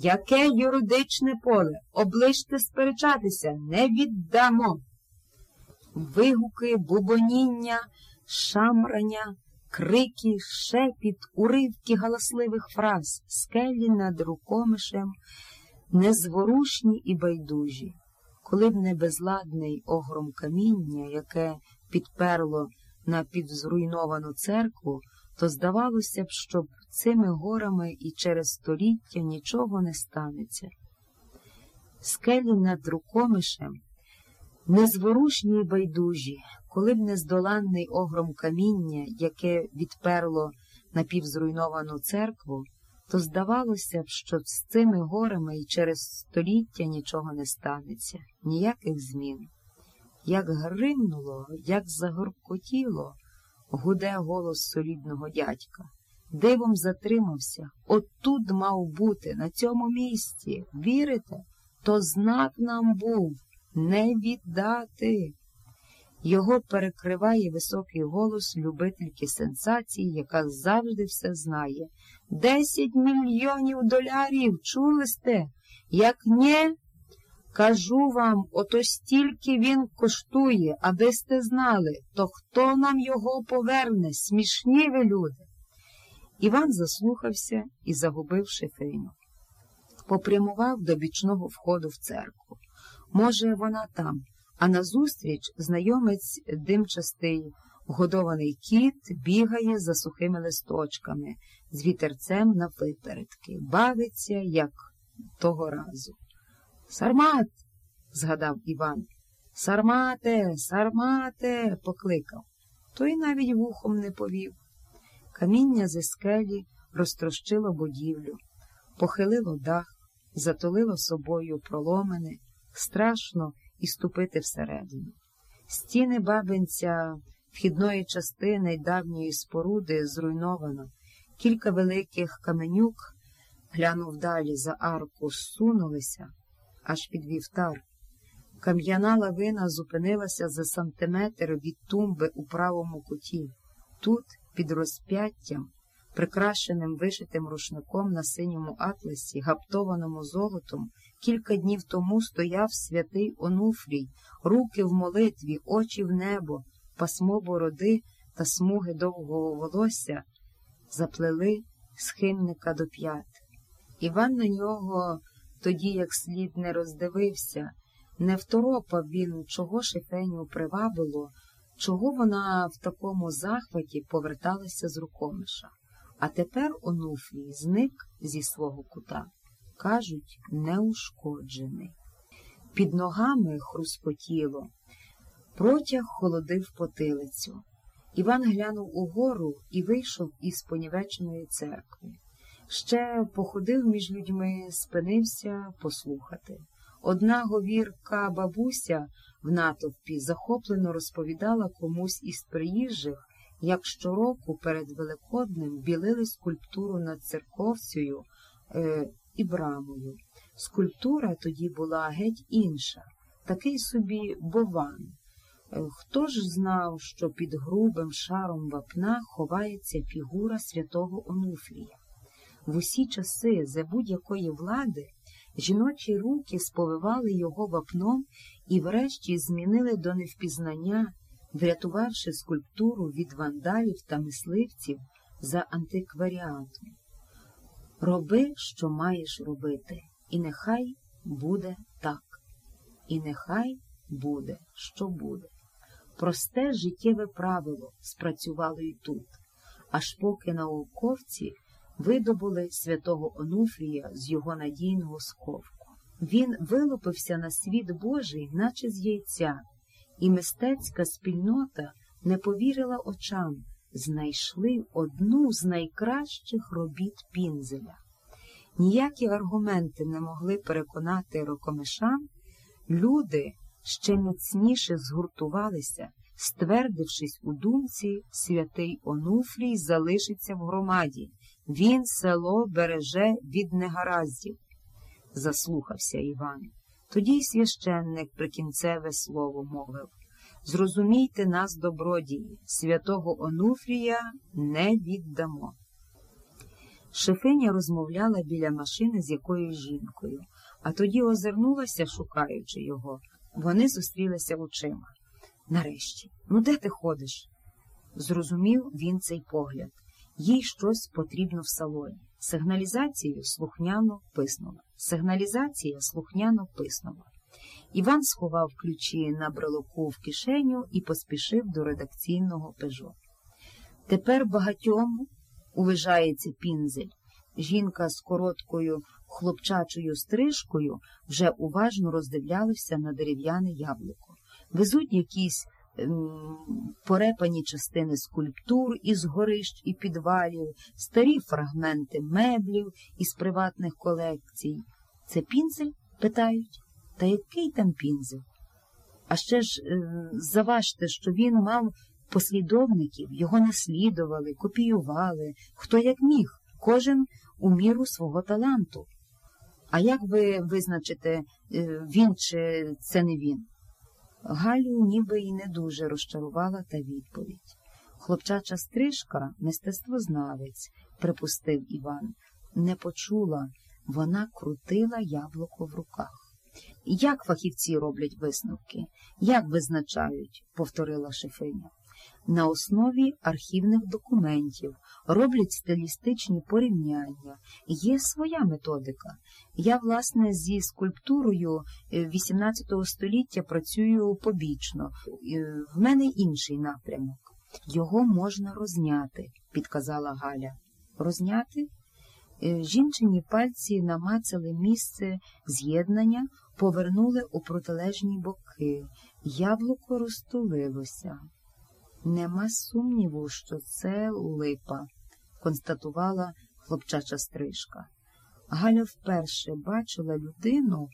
Яке юридичне поле? Оближте сперечатися, не віддамо. Вигуки, бубоніння, шамрання, крики, шепіт, уривки галасливих фраз, скелі над рукомишем, незворушні і байдужі. Коли б не безладний огром каміння, яке підперло на півзруйновану церкву, то здавалося б, що цими горами і через століття нічого не станеться. Скелі над рукомишем, незворушні й байдужі, коли б не здоланний огром каміння, яке відперло напівзруйновану церкву, то здавалося б, що з цими горами і через століття нічого не станеться, ніяких змін. Як гримнуло, як загоркотіло, гуде голос солідного дядька. Дивом затримався. Отут мав бути, на цьому місці. Вірите? То знак нам був не віддати. Його перекриває високий голос любительки сенсації, яка завжди все знає. Десять мільйонів долярів, чули сте? Як не, кажу вам, ото стільки він коштує, аби сте знали, то хто нам його поверне? Смішні ви люди. Іван заслухався і загубив шифриню. Попрямував до бічного входу в церкву. Може, вона там, а назустріч знайомець димчастий, годований кіт бігає за сухими листочками, з вітерцем на випередки, бавиться, як того разу. Сармат, згадав Іван. Сармате, сармате, покликав. Той навіть вухом не повів. Каміння зі скелі розтрощило будівлю, похилило дах, затулило собою проломене, страшно і ступити всередину. Стіни бабинця вхідної частини давньої споруди зруйновано, кілька великих каменюк, глянув далі за арку, сунулися, аж під вівтар. Кам'яна лавина зупинилася за сантиметр від тумби у правому куті. Тут, під розп'яттям, прикрашеним вишитим рушником на синьому атласі, гаптованому золотом, кілька днів тому стояв святий Онуфрій, руки в молитві, очі в небо, пасмо бороди та смуги довгого волосся заплели схильника до п'ят. Іван на нього тоді як слід не роздивився, не второпав він, чого шифеню привабило, чого вона в такому захваті поверталася з рукомиша. А тепер Онуфрій зник зі свого кута, кажуть, неушкоджений. Під ногами хрускотіло, протяг холодив потилицю. Іван глянув угору і вийшов із понівеченої церкви. Ще походив між людьми, спинився послухати. Одна говірка бабуся в натовпі захоплено розповідала комусь із приїжджих, як щороку перед Великоднем білили скульптуру над церковцею е, і брамою. Скульптура тоді була геть інша, такий собі бован. Е, хто ж знав, що під грубим шаром вапна ховається фігура святого Онуфрія? В усі часи за будь-якої влади жіночі руки сповивали його вапном і врешті змінили до невпізнання, врятувавши скульптуру від вандалів та мисливців за антикваріатом. Роби, що маєш робити, і нехай буде так, і нехай буде, що буде. Просте життєве правило спрацювало і тут, аж поки науковці видобули святого Онуфрія з його надійного сковку. Він вилупився на світ Божий, наче з яйця, і мистецька спільнота не повірила очам, знайшли одну з найкращих робіт пінзеля. Ніякі аргументи не могли переконати рокомишан, люди ще міцніше згуртувалися, ствердившись у думці, святий Онуфрій залишиться в громаді. Він село береже від негараздів, заслухався Іван. Тоді й священник прикінцеве слово мовив Зрозумійте нас, добродії, святого Онуфрія не віддамо. Шефиня розмовляла біля машини з якоюсь жінкою, а тоді озирнулася, шукаючи його. Вони зустрілися очима. Нарешті, ну де ти ходиш? Зрозумів він цей погляд. Їй щось потрібно в салоні. Сигналізацією слухняно писнула. Сигналізація слухняно писнула. Іван сховав ключі на брелоку в кишеню і поспішив до редакційного пежо. Тепер багатьом увижається пінзель. Жінка з короткою хлопчачою стрижкою вже уважно роздивлялася на дерев'яне яблуко. Везуть якісь порепані частини скульптур із горищ і підвалів, старі фрагменти меблів із приватних колекцій. Це пінзель? питають. Та який там пінзель? А ще ж е, заважте, що він мав послідовників, його наслідували, копіювали, хто як міг, кожен у міру свого таланту. А як ви визначите, е, він чи це не він? Галю ніби й не дуже розчарувала та відповідь. Хлопчача стрижка, мистецтвознавець, припустив Іван, не почула, вона крутила яблуко в руках. Як фахівці роблять висновки? Як визначають? повторила шефиня. На основі архівних документів роблять стилістичні порівняння. Є своя методика. Я, власне, зі скульптурою XVIII століття працюю побічно. В мене інший напрямок. Його можна розняти, підказала Галя. Розняти? Жінчині пальці намацали місце з'єднання, повернули у протилежні боки. Яблуко розтулилося. Нема сумніву, що це липа, констатувала хлопчача стрижка. Галя вперше бачила людину